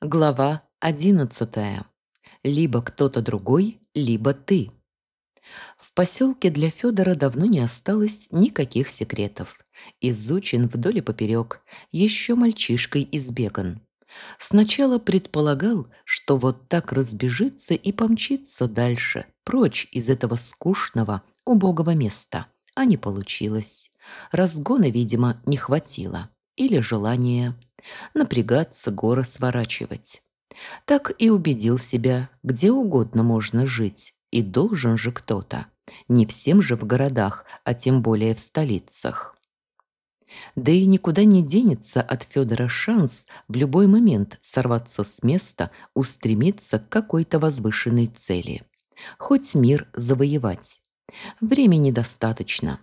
Глава одиннадцатая. Либо кто-то другой, либо ты. В поселке для Федора давно не осталось никаких секретов. Изучен вдоль и поперек, еще мальчишкой избеган. Сначала предполагал, что вот так разбежится и помчится дальше, прочь из этого скучного, убогого места. А не получилось. Разгона, видимо, не хватило. Или желания напрягаться, горы сворачивать. Так и убедил себя, где угодно можно жить, и должен же кто-то. Не всем же в городах, а тем более в столицах. Да и никуда не денется от Федора шанс в любой момент сорваться с места, устремиться к какой-то возвышенной цели. Хоть мир завоевать. Времени достаточно.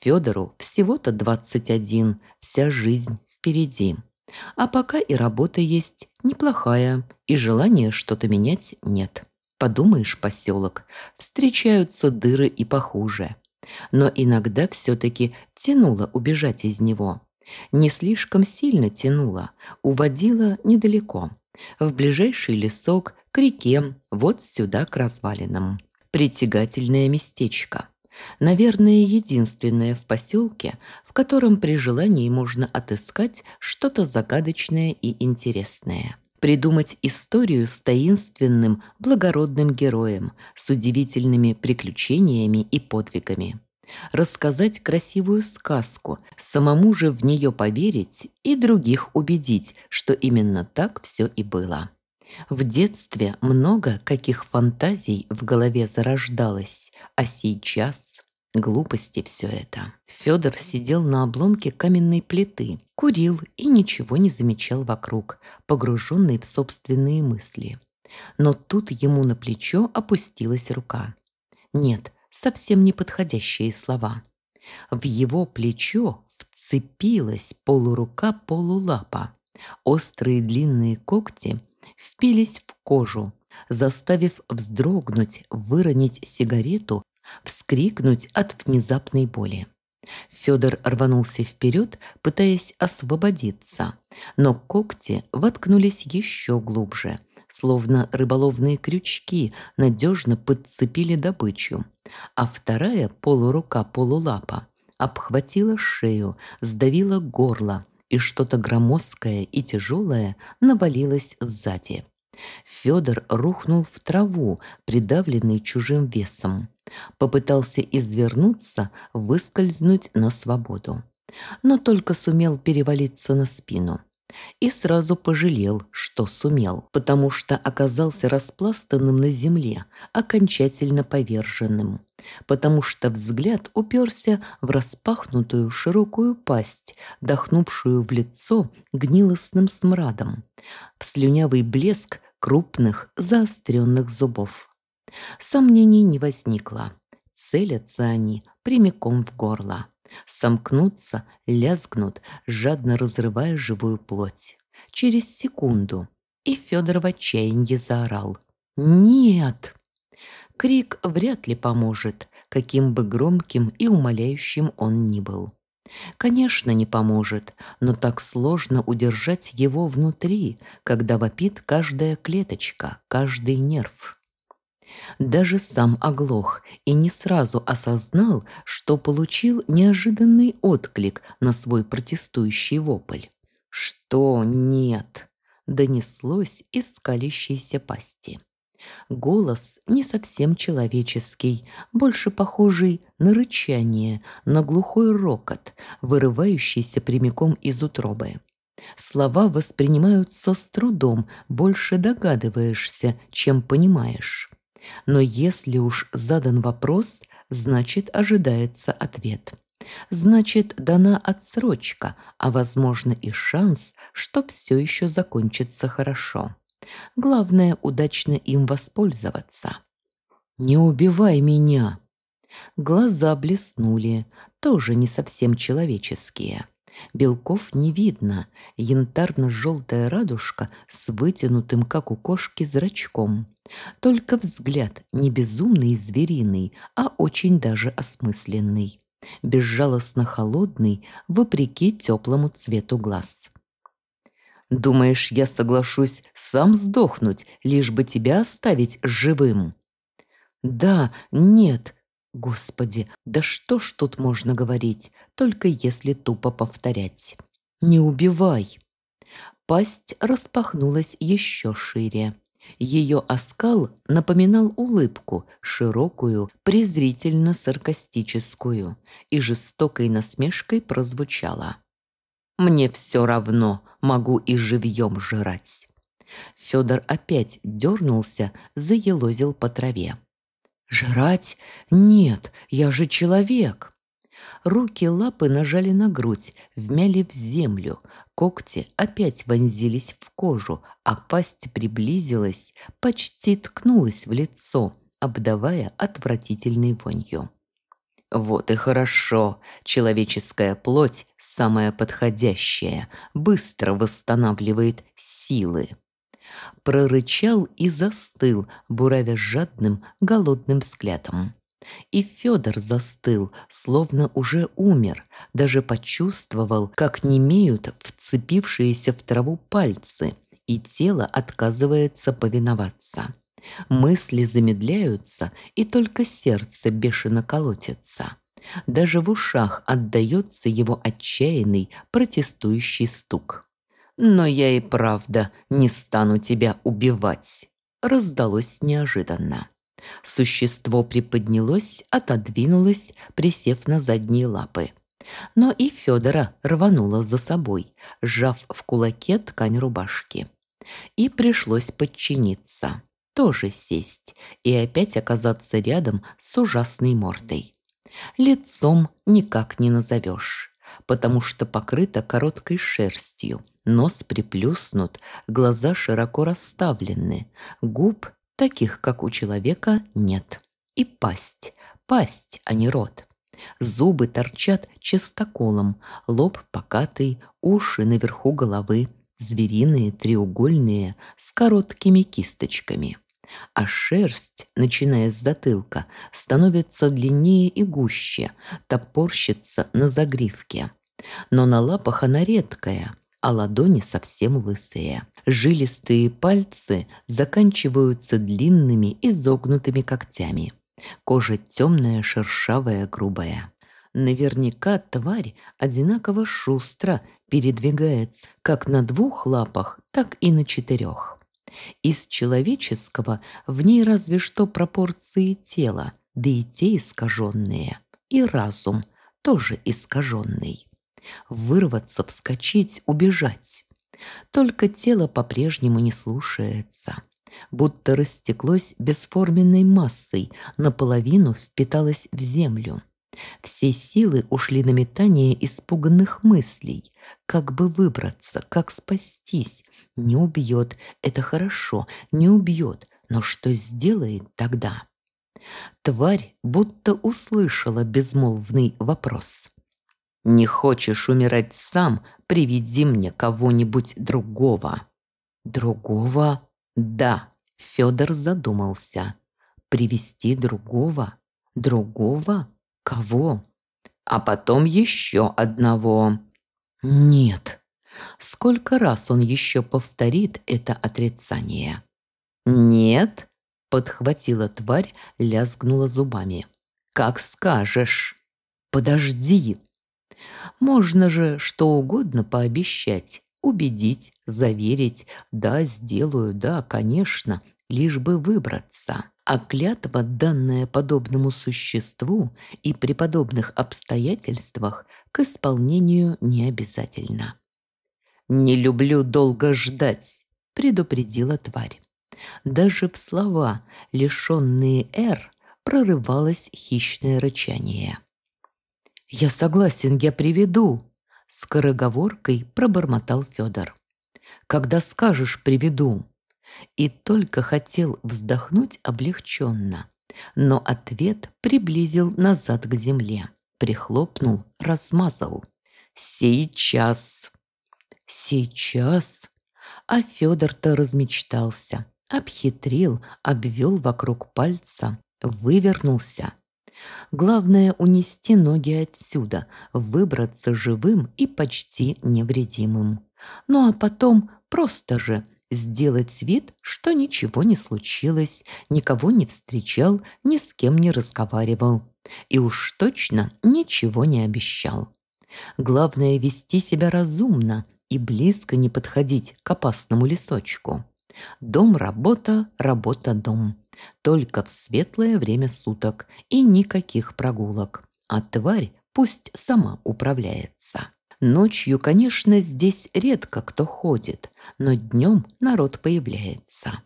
Федору всего-то 21, вся жизнь впереди. А пока и работа есть неплохая, и желания что-то менять нет. Подумаешь, поселок, встречаются дыры и похуже. Но иногда все-таки тянуло убежать из него. Не слишком сильно тянуло, уводило недалеко. В ближайший лесок, к реке, вот сюда, к развалинам. Притягательное местечко. Наверное, единственное в поселке, в котором при желании можно отыскать что-то загадочное и интересное. Придумать историю с таинственным, благородным героем, с удивительными приключениями и подвигами. Рассказать красивую сказку, самому же в нее поверить и других убедить, что именно так все и было. В детстве много каких фантазий в голове зарождалось, а сейчас Глупости все это. Федор сидел на обломке каменной плиты, курил и ничего не замечал вокруг, погруженный в собственные мысли. Но тут ему на плечо опустилась рука. Нет, совсем не подходящие слова. В его плечо вцепилась полурука-полулапа. Острые длинные когти впились в кожу, заставив вздрогнуть, выронить сигарету вскрикнуть от внезапной боли. Федор рванулся вперед, пытаясь освободиться, но когти воткнулись еще глубже, словно рыболовные крючки надежно подцепили добычу, а вторая полурука-полулапа обхватила шею, сдавила горло, и что-то громоздкое и тяжелое навалилось сзади. Федор рухнул в траву, придавленный чужим весом. Попытался извернуться, выскользнуть на свободу. Но только сумел перевалиться на спину. И сразу пожалел, что сумел, потому что оказался распластанным на земле, окончательно поверженным. Потому что взгляд уперся в распахнутую широкую пасть, дохнувшую в лицо гнилостным смрадом, в слюнявый блеск крупных заостренных зубов. Сомнений не возникло. Целятся они прямиком в горло. Сомкнутся, лязгнут, жадно разрывая живую плоть. Через секунду. И Федор в отчаянии заорал. «Нет!» Крик вряд ли поможет, каким бы громким и умоляющим он ни был. Конечно, не поможет, но так сложно удержать его внутри, когда вопит каждая клеточка, каждый нерв. Даже сам оглох и не сразу осознал, что получил неожиданный отклик на свой протестующий вопль. «Что нет?» – донеслось из скалящейся пасти. Голос не совсем человеческий, больше похожий на рычание, на глухой рокот, вырывающийся прямиком из утробы. Слова воспринимаются с трудом, больше догадываешься, чем понимаешь. Но если уж задан вопрос, значит ожидается ответ. Значит, дана отсрочка, а возможно и шанс, что все еще закончится хорошо. Главное, удачно им воспользоваться. «Не убивай меня!» Глаза блеснули, тоже не совсем человеческие. Белков не видно, янтарно-желтая радужка с вытянутым, как у кошки, зрачком. Только взгляд не безумный и звериный, а очень даже осмысленный. Безжалостно холодный, вопреки теплому цвету глаз. Думаешь, я соглашусь сам сдохнуть, лишь бы тебя оставить живым? Да, нет. Господи, да что ж тут можно говорить, только если тупо повторять. Не убивай. Пасть распахнулась еще шире. Ее оскал напоминал улыбку, широкую, презрительно-саркастическую, и жестокой насмешкой прозвучала. «Мне все равно, могу и живьем жрать». Федор опять дернулся, заелозил по траве. «Жрать? Нет, я же человек!» Руки лапы нажали на грудь, вмяли в землю. Когти опять вонзились в кожу, а пасть приблизилась, почти ткнулась в лицо, обдавая отвратительной вонью. Вот и хорошо. Человеческая плоть самая подходящая, быстро восстанавливает силы. Прорычал и застыл, буравя жадным, голодным взглядом. И Федор застыл, словно уже умер, даже почувствовал, как немеют вцепившиеся в траву пальцы, и тело отказывается повиноваться. Мысли замедляются, и только сердце бешено колотится. Даже в ушах отдаётся его отчаянный протестующий стук. «Но я и правда не стану тебя убивать», раздалось неожиданно. Существо приподнялось, отодвинулось, присев на задние лапы. Но и Федора рвануло за собой, сжав в кулаке ткань рубашки. И пришлось подчиниться, тоже сесть и опять оказаться рядом с ужасной мордой. Лицом никак не назовешь, потому что покрыто короткой шерстью, нос приплюснут, глаза широко расставлены, губ Таких, как у человека, нет. И пасть. Пасть, а не рот. Зубы торчат чистоколом, лоб покатый, уши наверху головы, звериные, треугольные, с короткими кисточками. А шерсть, начиная с затылка, становится длиннее и гуще, топорщится на загривке. Но на лапах она редкая, а ладони совсем лысые. Жилистые пальцы заканчиваются длинными изогнутыми когтями. Кожа темная, шершавая, грубая. Наверняка тварь одинаково шустро передвигается как на двух лапах, так и на четырех. Из человеческого в ней разве что пропорции тела, да и те искаженные, и разум тоже искаженный вырваться, вскочить, убежать. Только тело по-прежнему не слушается, будто растеклось бесформенной массой, наполовину впиталось в землю. Все силы ушли на метание испуганных мыслей. Как бы выбраться, как спастись? Не убьет, это хорошо, не убьет, но что сделает тогда? Тварь будто услышала безмолвный вопрос. Не хочешь умирать сам, приведи мне кого-нибудь другого. Другого? Да, Федор задумался. Привести другого? Другого? Кого? А потом еще одного. Нет. Сколько раз он еще повторит это отрицание? Нет, подхватила тварь, лязгнула зубами. Как скажешь. Подожди, можно же что угодно пообещать, убедить, заверить. Да, сделаю, да, конечно, лишь бы выбраться. А клятва, данная подобному существу и при подобных обстоятельствах, к исполнению не обязательно. «Не люблю долго ждать», — предупредила тварь. Даже в слова, лишенные «р», прорывалось хищное рычание. «Я согласен, я приведу», — скороговоркой пробормотал Федор. «Когда скажешь, приведу». И только хотел вздохнуть облегченно, но ответ приблизил назад к земле, прихлопнул, размазал. «Сейчас!» «Сейчас?» А Федор-то размечтался, обхитрил, обвел вокруг пальца, вывернулся — Главное – унести ноги отсюда, выбраться живым и почти невредимым. Ну а потом просто же сделать вид, что ничего не случилось, никого не встречал, ни с кем не разговаривал. И уж точно ничего не обещал. Главное вести себя разумно и близко не подходить к опасному лесочку. Дом – работа, работа – дом. Только в светлое время суток и никаких прогулок. А тварь пусть сама управляется. Ночью, конечно, здесь редко кто ходит, но днем народ появляется.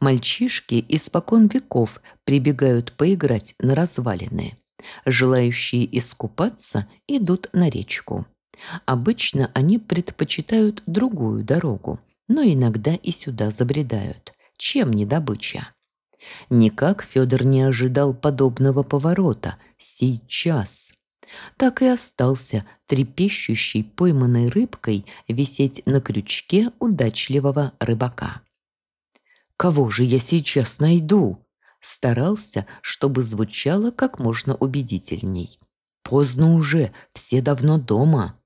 Мальчишки испокон веков прибегают поиграть на развалины. Желающие искупаться идут на речку. Обычно они предпочитают другую дорогу, но иногда и сюда забредают. Чем не добыча? Никак Федор не ожидал подобного поворота. Сейчас. Так и остался трепещущей пойманной рыбкой висеть на крючке удачливого рыбака. «Кого же я сейчас найду?» Старался, чтобы звучало как можно убедительней. «Поздно уже, все давно дома».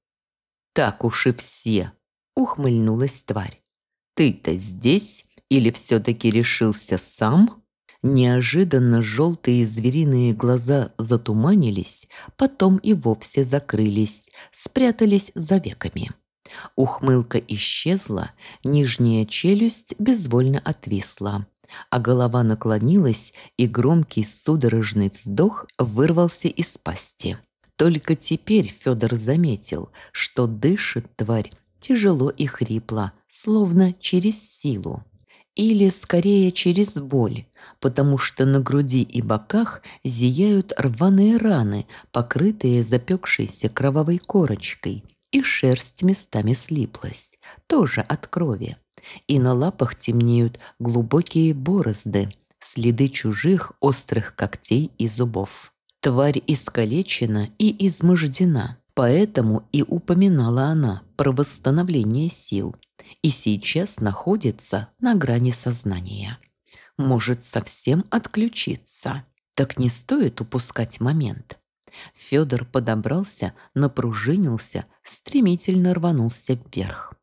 «Так уж и все», — ухмыльнулась тварь. «Ты-то здесь или все-таки решился сам?» Неожиданно желтые звериные глаза затуманились, потом и вовсе закрылись, спрятались за веками. Ухмылка исчезла, нижняя челюсть безвольно отвисла, а голова наклонилась, и громкий судорожный вздох вырвался из пасти. Только теперь Федор заметил, что дышит тварь тяжело и хрипло, словно через силу. Или скорее через боль, потому что на груди и боках зияют рваные раны, покрытые запекшейся кровавой корочкой, и шерсть местами слиплась, тоже от крови. И на лапах темнеют глубокие борозды, следы чужих острых когтей и зубов. Тварь искалечена и измождена, поэтому и упоминала она про восстановление сил – и сейчас находится на грани сознания. Может совсем отключиться. Так не стоит упускать момент. Федор подобрался, напружинился, стремительно рванулся вверх.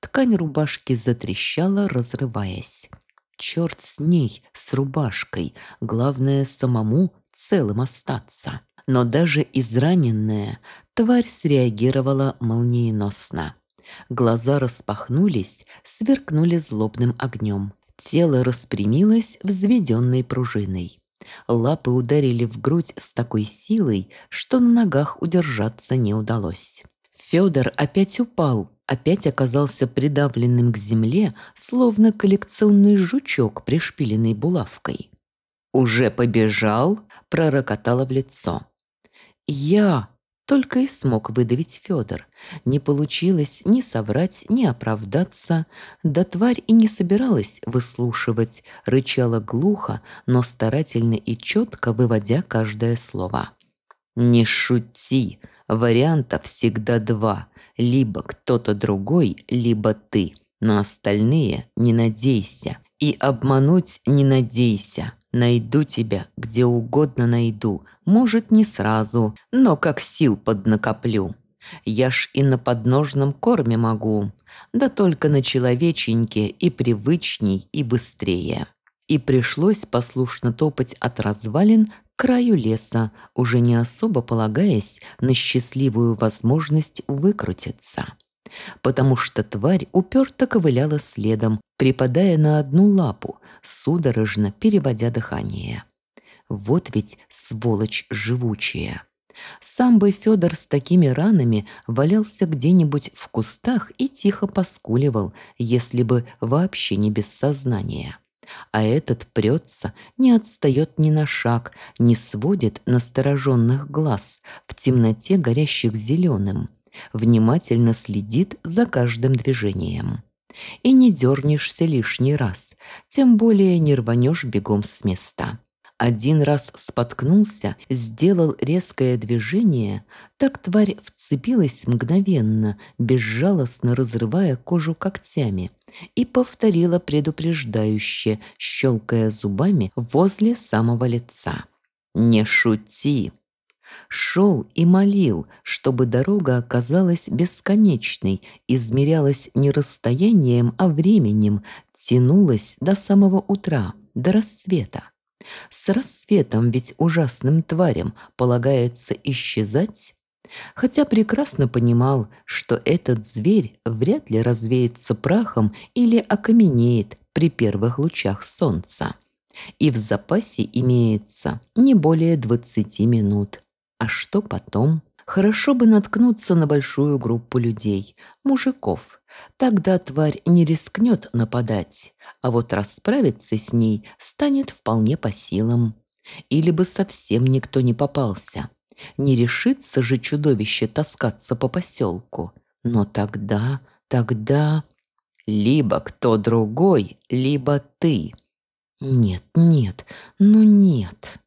Ткань рубашки затрещала, разрываясь. Черт с ней, с рубашкой. Главное, самому целым остаться. Но даже израненная тварь среагировала молниеносно. Глаза распахнулись, сверкнули злобным огнем. Тело распрямилось взведенной пружиной. Лапы ударили в грудь с такой силой, что на ногах удержаться не удалось. Федор опять упал, опять оказался придавленным к земле, словно коллекционный жучок, пришпиленный булавкой. «Уже побежал?» – пророкотало в лицо. «Я!» Только и смог выдавить Федор. Не получилось ни соврать, ни оправдаться. Да тварь и не собиралась выслушивать, рычала глухо, но старательно и четко выводя каждое слово. «Не шути! Вариантов всегда два. Либо кто-то другой, либо ты. На остальные не надейся. И обмануть не надейся. Найду тебя, где угодно найду, может, не сразу, но как сил поднакоплю. Я ж и на подножном корме могу, да только на человеченьке и привычней, и быстрее. И пришлось послушно топать от развалин к краю леса, уже не особо полагаясь на счастливую возможность выкрутиться потому что тварь уперто ковыляла следом, припадая на одну лапу, судорожно переводя дыхание. Вот ведь сволочь живучая. Сам бы Федор с такими ранами валялся где-нибудь в кустах и тихо поскуливал, если бы вообще не без сознания. А этот прется, не отстает ни на шаг, не сводит настороженных глаз, в темноте горящих зеленым внимательно следит за каждым движением. И не дернешься лишний раз, тем более не рванешь бегом с места. Один раз споткнулся, сделал резкое движение, так тварь вцепилась мгновенно, безжалостно разрывая кожу когтями, и повторила предупреждающе, щелкая зубами возле самого лица. «Не шути!» Шел и молил, чтобы дорога оказалась бесконечной, измерялась не расстоянием, а временем, тянулась до самого утра, до рассвета. С рассветом ведь ужасным тварям полагается исчезать, хотя прекрасно понимал, что этот зверь вряд ли развеется прахом или окаменеет при первых лучах солнца. И в запасе имеется не более 20 минут. А что потом? Хорошо бы наткнуться на большую группу людей, мужиков. Тогда тварь не рискнет нападать, а вот расправиться с ней станет вполне по силам. Или бы совсем никто не попался. Не решится же чудовище таскаться по поселку. Но тогда, тогда... Либо кто другой, либо ты. Нет, нет, ну нет.